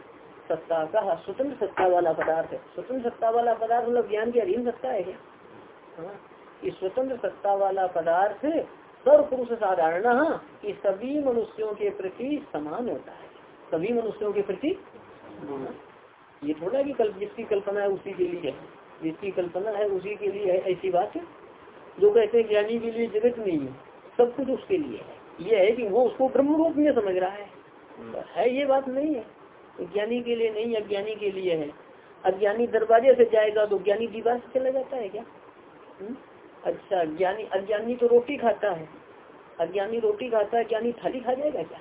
सत्ता का स्वतंत्र सत्ता वाला पदार्थ है। स्वतंत्र सत्ता वाला पदार्थ मतलब ज्ञान के अधीन सत्ता है क्या? हाँ। इस स्वतंत्र सत्ता वाला पदार्थ सर्व पुरुष साधारण कि सभी मनुष्यों के प्रति समान होता है। सभी मनुष्यों के प्रति ये थोड़ा कि कल्प जिसकी कल्पना है उसी के लिए है। जिसकी कल्पना है उसी के लिए है ऐसी बात है जो कहते हैं ज्ञानी के लिए जगत नहीं है सब कुछ उसके लिए है। ये है कि वो उसको ब्रह्म रूप में समझ रहा है। है ये बात नहीं है। ज्ञानी के लिए नहीं अज्ञानी के लिए है। अज्ञानी दरवाजे से जाएगा तो ज्ञानी दीवार से चला जाता है क्या? हुँ? अच्छा ज्ञानी अज्ञानी तो रोटी खाता है। अज्ञानी रोटी खाता है ज्ञानी थाली खा जाएगा क्या?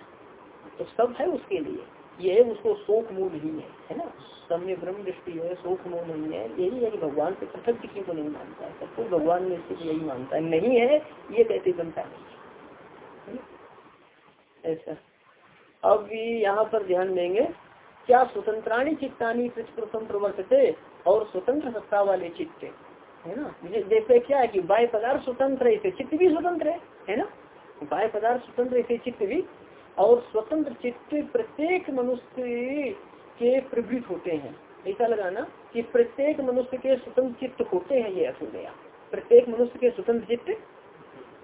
तो सब है उसके लिए। ये उसको शोक मूल ही है है ना? में ब्रह्म दृष्टि है शोक मूल नहीं है, यही है कि भगवान से पृथक किसी को नहीं मानता है। सबको भगवान में स्थित यही मानता है। नहीं है, ये कैसे बनता नहीं ऐसा। अब यहाँ पर ध्यान देंगे, क्या स्वतंत्राणी चित्तानी प्रथम प्रवर्तते और स्वतंत्र सत्ता वाले चित्त है। ना? जैसे क्या है कि बाय पदार्थ स्वतंत्र है चित्त भी स्वतंत्र है। है ना? बाय पदार्थ स्वतंत्र ऐसे चित्त भी। और स्वतंत्र चित्त प्रत्येक मनुष्य के प्रवृत्त होते हैं। ऐसा लगाना कि प्रत्येक मनुष्य के स्वतंत्र चित्त होते हैं ये अर्थ हो गया प्रत्येक मनुष्य के स्वतंत्र चित्त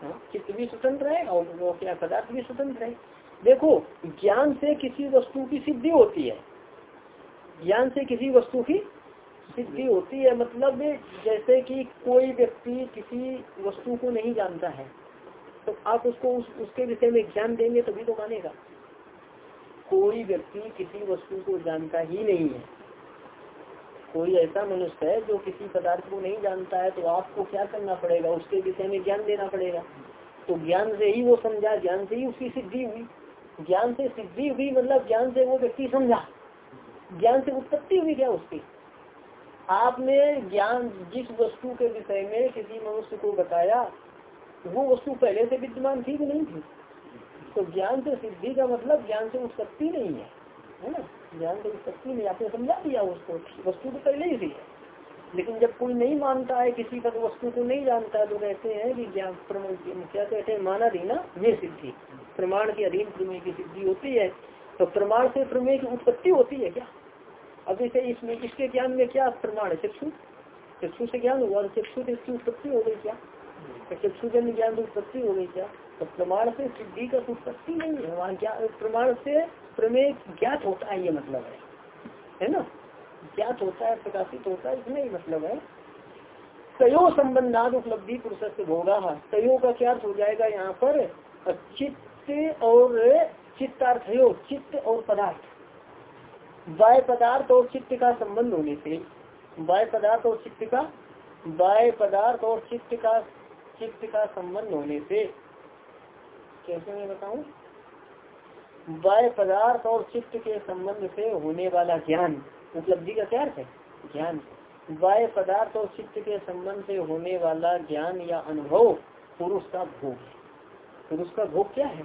हाँ, चित्त भी स्वतंत्र है और वो क्या पदार्थ भी स्वतंत्र है। देखो ज्ञान से किसी वस्तु की सिद्धि होती है। ज्ञान से किसी वस्तु की सिद्धि होती है मतलब जैसे कि कोई व्यक्ति किसी वस्तु को नहीं जानता है तो आप उसको उस, उसके विषय में ज्ञान देंगे तभी तो मानेगा। कोई व्यक्ति किसी वस्तु को जानता ही नहीं है। कोई ऐसा मनुष्य है जो किसी पदार्थ को नहीं जानता है तो आपको क्या करना पड़ेगा? उसके विषय में ज्ञान देना पड़ेगा। तो ज्ञान से ही वो समझा, ज्ञान से ही उसकी सिद्धि हुई। ज्ञान से सिद्धि हुई मतलब ज्ञान से वो व्यक्ति समझा। ज्ञान से उत्पत्ति हुई क्या उसकी? आपने ज्ञान जिस वस्तु के विषय में किसी मनुष्य को बताया, वो वस्तु पहले से विद्यमान थी कि नहीं थी? तो ज्ञान से सिद्धि का मतलब ज्ञान से उत्पत्ति नहीं है है ना? ज्ञान से उत्पत्ति नहीं, आपने समझा दिया उसको, वस्तु तो पहले ही थी। लेकिन जब कोई नहीं मानता है, किसी का वस्तु को नहीं जानता तो कहते हैं कि ज्ञान क्या कहते हैं? माना मानाधीना ये सिद्धि। प्रमाण के अधीन प्रमेय की सिद्धि होती है। तो प्रमाण से प्रमेय की उत्पत्ति होती है क्या? अब जैसे इसमें इसके ज्ञान में क्या प्रमाण है? चक्षु? चक्षु से ज्ञान हुआ चक्षु से इसकी उत्पत्ति हो गई क्या? तो जन ज्ञान की उत्पत्ति हो गई क्या तो प्रमाण से सिद्धि का उत्पत्ति नहीं है। वहाँ क्या प्रमाण से प्रमेय ज्ञात होता है, ये मतलब है। है ना? ज्ञात होता है, प्रकाशित होता है, इसमें ही मतलब है। तयो संबंधाद उपलब्धि पुरुष से भोगा। तयो का क्या हो जाएगा यहाँ पर? चित्त और चित्तार्थ चित्त और पदार्थ। वाय पदार्थ और चित्त का संबंध होने से, वाय पदार्थ और चित्त का वाय पदार्थ और चित्त का चित्त का संबंध होने से, कैसे मैं बताऊँ? वाय पदार्थ और चित्त के संबंध से होने वाला ज्ञान उपलब्धि का क्या है? ज्ञान। वाय पदार्थ और चित्त के संबंध से होने वाला ज्ञान या अनुभव पुरुष का भोग पुरुष का भोग क्या है?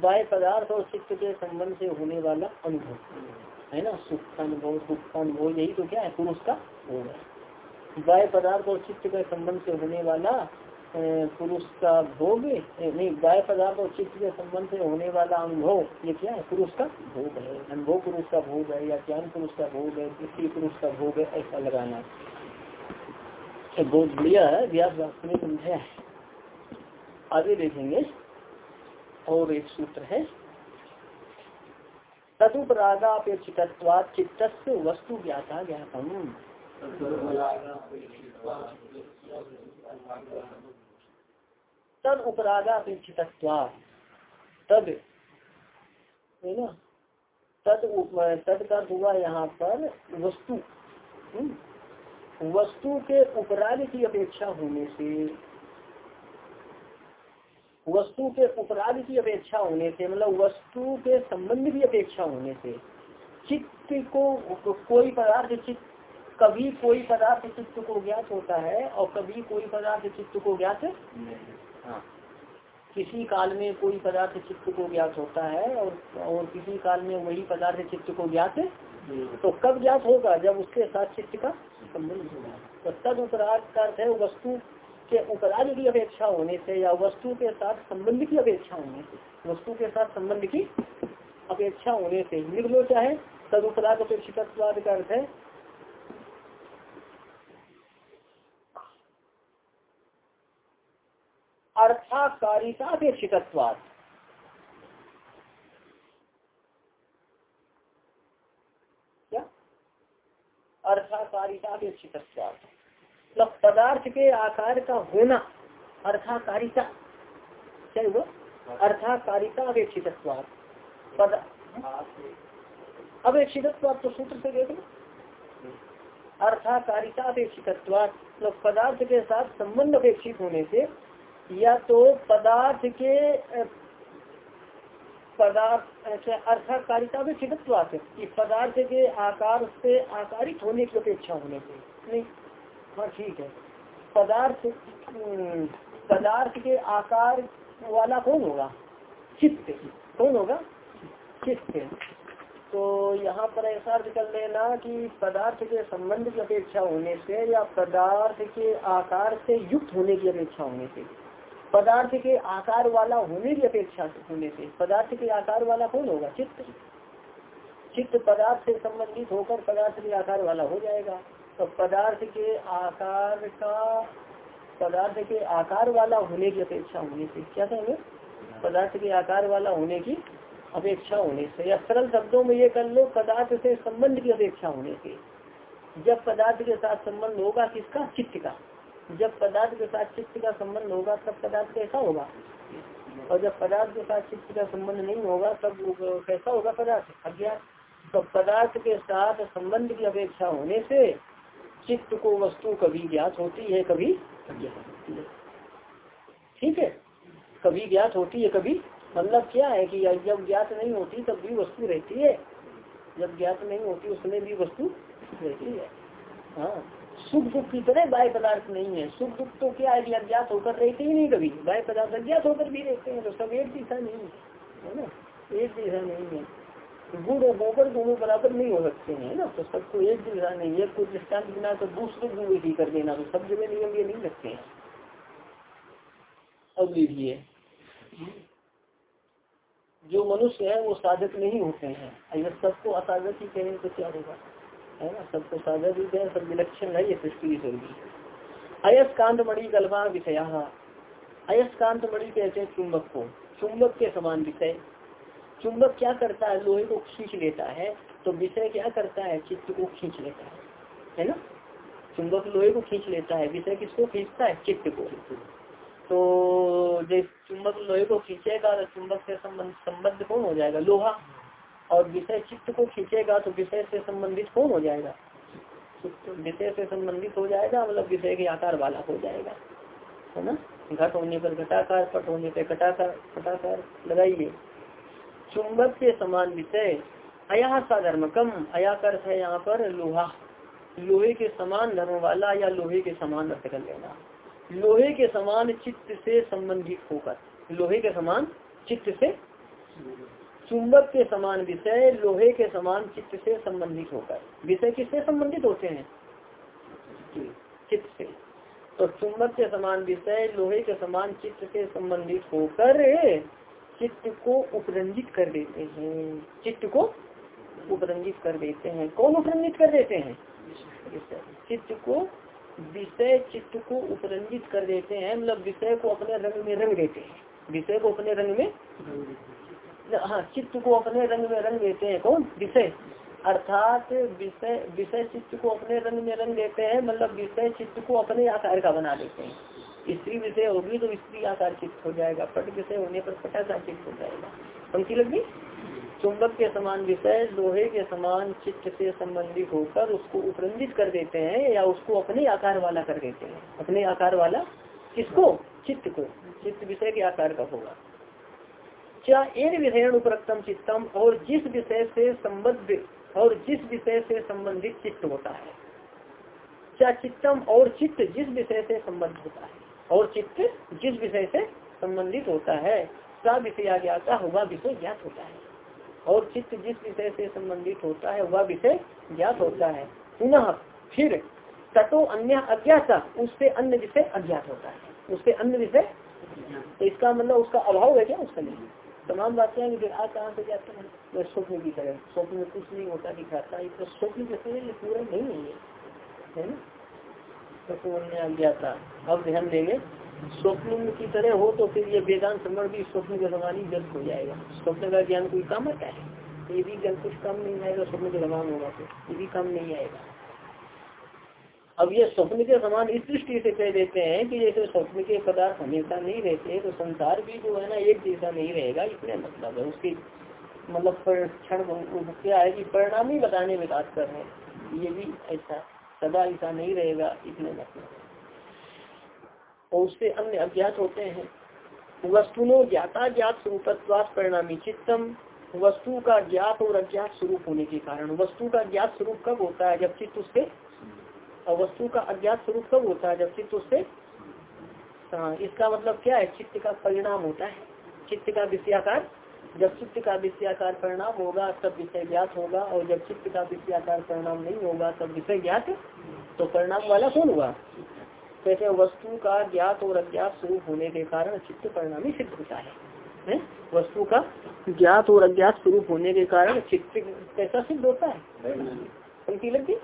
बाय पदार्थ और चित्त के संबंध से होने वाला अनुभव। है ना? सुख का अनुभव सुख का अनुभव, यही तो क्या है? पुरुष का भोग है। बाय पदार्थ और चित्त के संबंध से होने वाला पुरुष का भोग नहीं बाय पदार्थ और चित्त के संबंध से होने वाला अनुभव, ये क्या है? पुरुष का भोग है। अनुभव पुरुष का भोग है या ज्ञान पुरुष का भोग है दृष्टि पुरुष का भोग है, ऐसा लगाना। बहुत बढ़िया है व्यास वास्तव में आगे देखेंगे। और एक सूत्र है। तदुपरागापेक्षित चित्त वस्तु ज्ञाता ज्ञातम। तद उपरागापेक्षित तद। है ना? तद तद का हुआ यहाँ पर वस्तु। हम्म। वस्तु के उपराग की अपेक्षा होने से, वस्तु के उपराध की अपेक्षा होने से मतलब वस्तु के संबंध की अपेक्षा होने से, चित्त को, कोई पदार्थ चित्त कभी कोई पदार्थ चित्त को ज्ञात होता है और कभी कोई पदार्थ चित्त को ज्ञात हाँ। किसी काल में कोई पदार्थ चित्त को ज्ञात होता है और और किसी काल में वही पदार्थ चित्त को ज्ञात तो कब ज्ञात होगा? जब उसके साथ चित्त का संबंध होगा। तो तद उपराध का अर्थ है वस्तु के उपराध की अपेक्षा होने से या वस्तु के साथ संबंध की अपेक्षा होने से। वस्तु के साथ संबंध की अपेक्षा होने से। लिख लो चाहे तदुपराग अपेक्षित का अर्थ है अर्थाकारिता अपेक्षित क्या? अर्थाकारिता अपेक्षित मतलब पदार्थ के आकार का होना अर्थाकारिता। क्या वो? अर्थाकारिता अपेक्षित पद अपेक्षित तो सूत्र से देख लो। अर्थाकारिता अपेक्षित मतलब पदार्थ के साथ संबंध अपेक्षित होने से या तो पदार्थ के पदार्थ अर्थाकारिता अपेक्षित कि पदार्थ के आकार से आकारित होने की अपेक्षा होने से। नहीं हाँ ठीक है। पदार्थ पदार्थ के आकार वाला कौन होगा? चित्त। कौन होगा? चित्त। तो यहाँ पर ऐसा अर्थ कर लेना कि पदार्थ के संबंध की अपेक्षा होने से या पदार्थ के आकार से युक्त होने की अपेक्षा होने से पदार्थ के आकार वाला होने की अपेक्षा होने से, पदार्थ के आकार वाला कौन होगा? चित्त। चित्त पदार्थ से संबंधित होकर पदार्थ के आकार वाला हो जाएगा। तो पदार्थ के आकार का, पदार्थ के आकार वाला होने की अपेक्षा होने से, क्या कहेंगे? पदार्थ के आकार वाला होने की अपेक्षा होने से, या सरल शब्दों में ये कर लो, पदार्थ से संबंध की अपेक्षा होने से। जब पदार्थ के साथ संबंध होगा किसका? चित्त का। जब पदार्थ के साथ चित्त का संबंध होगा, तब पदार्थ कैसा होगा? और जब पदार्थ के साथ चित्त का संबंध नहीं होगा, तब कैसा होगा पदार्थ? अज्ञात। तो पदार्थ के साथ संबंध की अपेक्षा होने से चित्त को वस्तु कभी ज्ञात होती है, कभी ठीक है? कभी ज्ञात होती है, कभी। मतलब क्या है कि जब ज्ञात नहीं होती, तब भी वस्तु रहती है। जब ज्ञात नहीं होती, उसमें भी वस्तु रहती है। हाँ। सुख दुख की तरह बाय पदार्थ नहीं है। सुख दुख तो क्या है कि अज्ञात होकर रहते ही नहीं कभी? बाय पदार्थ अज्ञात होकर भी रहते हैं तो सब एक दिशा नहीं है ना? एक दिशा नहीं है। गुण और गोबर दोनों बराबर नहीं हो सकते हैं ना? तो सबको एक दिशा नहीं है। कुछ दृष्टांत बिना तो दूसरे गुण विधि कर देना तो सब जगह नियम ये नहीं रखते हैं। अब लीजिए जो मनुष्य है, वो साधक नहीं होते हैं। अगर सबको असाधक ही कहें तो क्या होगा? है ना? सबको साधक ही कहें सब विलक्षण है ये सृष्टि की होगी अयस्कांत मणि कल्पा विषय। अयस्कांत मणि कहते हैं चुंबक को। चुंबक के समान विषय। चुंबक क्या करता है? लोहे को खींच लेता है। तो विषय क्या करता है? चित्त को खींच लेता है। है ना? चुंबक लोहे को खींच लेता है। विषय किसको खींचता है? चित्त को। तो जब चुंबक लोहे को खींचेगा तो चुंबक से संबंध संबंध कौन हो जाएगा? लोहा। और विषय चित्त को खींचेगा तो विषय से संबंधित कौन हो जाएगा? विषय से संबंधित हो जाएगा मतलब विषय के आकार वाला हो जाएगा। है ना? घट होने पर घटाकार, पट होने पर घटाकार घटाकार लगाइए। चुंबक के समान विषय अया धर्म कम अया कर है यहाँ पर लोहा। लोहे के समान धर्म वाला या लोहे के समान अर्थ कर लेना। लोहे के समान चित्त से संबंधित होकर, लोहे के समान चित्त से चुंबक के समान विषय, लोहे के समान चित्त से संबंधित होकर विषय किससे संबंधित होते हैं? चित्त से। तो चुंबक के समान विषय, लोहे के समान चित्त से संबंधित होकर चित्त को उपरंजित कर देते हैं। चित्त को उपरंजित कर देते हैं। कौन उपरंजित कर देते हैं? चित्त को, विषय चित्त को उपरंजित कर देते हैं। मतलब विषय को अपने रंग में रंग देते हैं। विषय को अपने रंग में हाँ चित्त को अपने रंग में रंग देते हैं। कौन? विषय। अर्थात विषय विषय चित्त को अपने रंग में रंग देते हैं मतलब विषय चित्त को अपने आकार का बना देते हैं। स्त्री विषय होगी तो स्त्री आकार चित्त हो जाएगा, पट विषय होने पर पटाकार चित्त हो जाएगा। पंक्ति लगी चुंबक के समान विषय, लोहे के समान चित्त से संबंधित होकर उसको उपरंजित कर देते हैं या उसको अपने आकार वाला कर देते हैं। अपने आकार वाला किसको? चित्त को। चित्त विषय के आकार का होगा। क्या एक विषय उपरक्तम चित्तम और जिस विषय से संबद्ध और जिस विषय से संबंधित चित्त होता है। क्या चित्तम और चित्त जिस विषय से संबद्ध होता है? और चित्त जिस विषय से संबंधित होता है? सा विषय ज्ञाता वह विषय ज्ञात होता है। और चित्त जिस विषय से संबंधित होता है वह विषय ज्ञात होता है। पुनः फिर तटो अन्य अज्ञाता, उससे अन्य विषय अज्ञात होता है। उससे अन्य विषय तो इसका मतलब उसका अभाव है क्या? उसका नहीं। तमाम बातें हैं फिर आ कहाँ से जाते हैं वह स्वप्न की तरह, स्वप्न में कुछ नहीं होता दिखाता है तो स्वप्न जैसे पूरा नहीं है है ना? तो अज्ञाता अब ध्यान देंगे, स्वप्न की तरह हो तो फिर ये वेदांत समझ भी स्वप्न के समान ही जल्द हो जाएगा। स्वप्न का ज्ञान कोई काम आता है? ये भी जल कुछ काम नहीं आएगा, स्वप्न के समान होगा तो ये भी काम नहीं आएगा। अब ये स्वप्न के समान इस दृष्टि से कह देते हैं कि जैसे स्वप्न के पदार्थ हमेशा नहीं रहते तो संसार भी जो है ना एक जैसा नहीं रहेगा। इसमें मतलब है उसकी मतलब क्षण क्या है कि परिणाम ही बताने में बात कर रहे हैं ये भी ऐसा, सदा ऐसा नहीं रहेगा इतने मतलब और उससे अन्य अज्ञात होते हैं। वस्तुनो ज्ञाता ज्ञात स्वरूपत्वास परिणामी चित्तम। वस्तु का ज्ञात और अज्ञात स्वरूप होने के कारण। वस्तु का ज्ञात स्वरूप कब होता है? जब चित्त उससे और वस्तु का अज्ञात स्वरूप कब होता है जब चित्त उससे हाँ इसका मतलब क्या है? चित्त का परिणाम होता है। चित्त का विषयाकार जब चित्त का विषयाकार परिणाम होगा तब विषय ज्ञात होगा और जब चित्त का विषयाकार परिणाम नहीं होगा तब विषय ज्ञात तो परिणाम वाला कौन हुआ? कैसे वस्तु का ज्ञात और अज्ञात स्वरूप होने के कारण चित्त परिणामी सिद्ध होता है। वस्तु का ज्ञात और अज्ञात स्वरूप होने के कारण चित्त कैसा सिद्ध होता है? पंक्ति लगती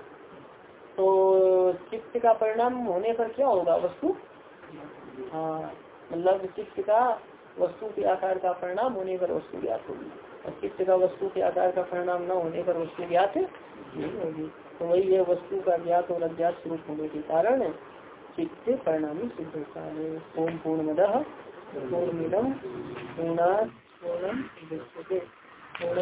तो चित्त का परिणाम होने पर क्या होगा? वस्तु? हाँ मतलब चित्त का वस्तु के आकार का परिणाम होने पर वस्तु ज्ञात होगी। और चित्त का वस्तु के आकार का परिणाम न होने पर वस्तु ज्ञात नहीं होगी। तो वही है, वस्तु का ज्ञात और अज्ञात स्वरूप होने के कारण चित्त परिणामी सिद्ध होता है। ओम पूर्ण मद पूर्णमिदम पूर्णा पूर्णम पूर्ण